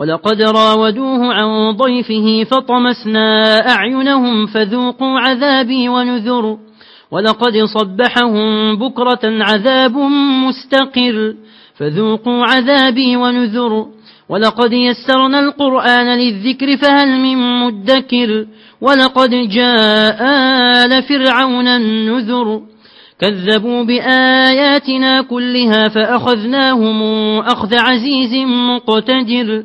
ولقد راودوه عن ضيفه فطمسنا أعينهم فذوقوا عذابي ونذر ولقد صبحهم بكرة عذاب مستقر فذوقوا عذابي ونذر ولقد يسرنا القرآن للذكر فهل من مدكر ولقد جاء آل فرعون النذر كذبوا بآياتنا كلها فأخذناهم أخذ عزيز مقتدر